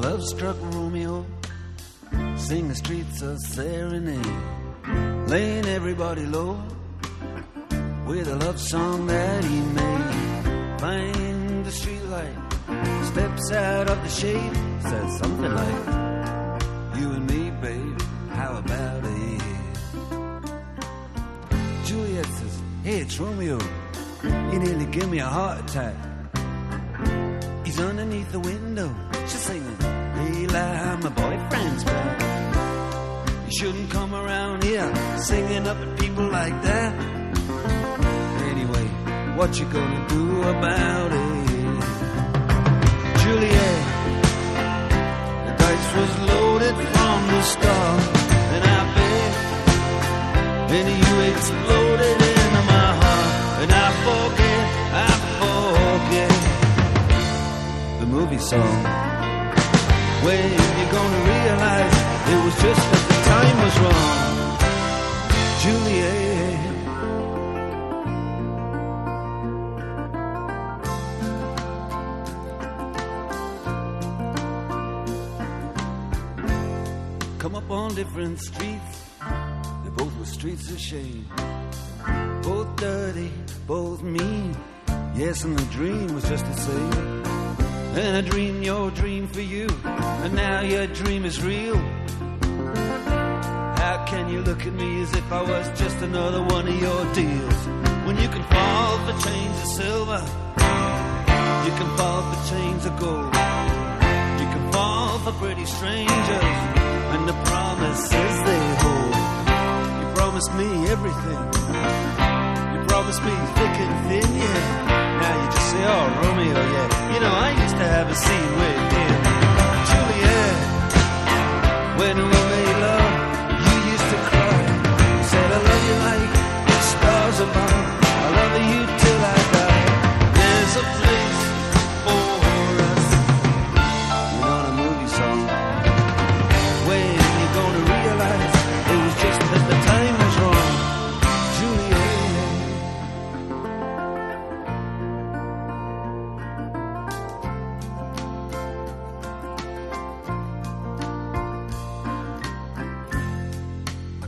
love struck Romeo. Sing the streets a serenade, laying everybody low with a love song that he made. Find the streetlight, steps out of the shade, says something like, You and me, babe, how about it? Juliet says, Hey, it's Romeo. You nearly give me a heart attack. He's underneath the window. She's singing, lie, my boyfriend's back. You shouldn't come around here singing up at people like that. Anyway, what you gonna do about it? Juliet, the dice was loaded from the start, and I bet, and you exploded into my heart, and I forget, I forget the movie song. When you're gonna realize it was just that the time was wrong, Juliet. Come up on different streets, they both were streets of shame. Both dirty, both mean. Yes, and the dream was just the same. And I dreamed your dream for you, and now your dream is real. How can you look at me as if I was just another one of your deals? When you can fall for chains of silver, you can fall for chains of gold. You can fall for pretty strangers, and the promises they hold. You promised me everything. You promised me thick and thin, yeah. Now you just say, oh, Romeo, yeah. You know, I used to have a scene with him.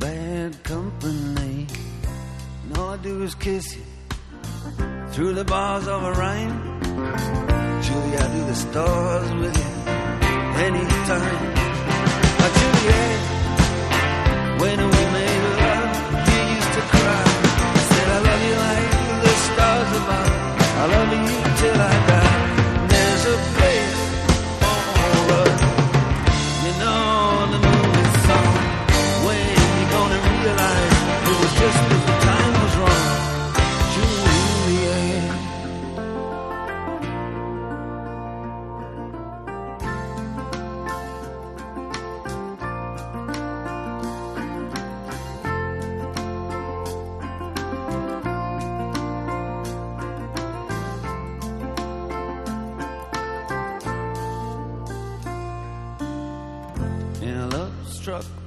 bad company. And all I do is kiss you through the bars of a rhyme. Julie, I do the stars with you anytime.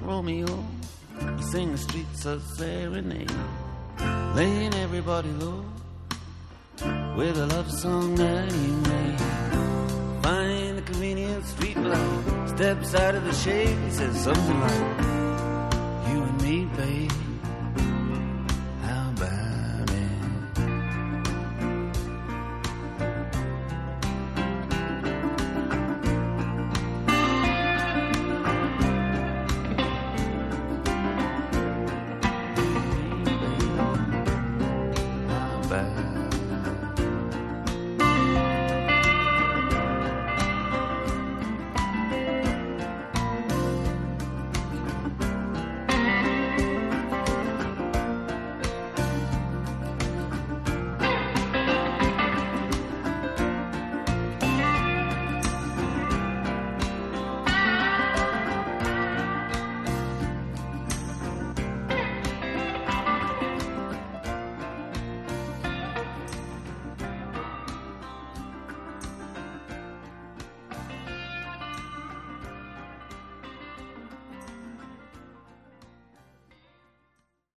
Romeo, he sang the streets a serenade, laying everybody low with a love song that he made. Find a convenient street light, steps out of the shade, and says something like, You and me, babe, How about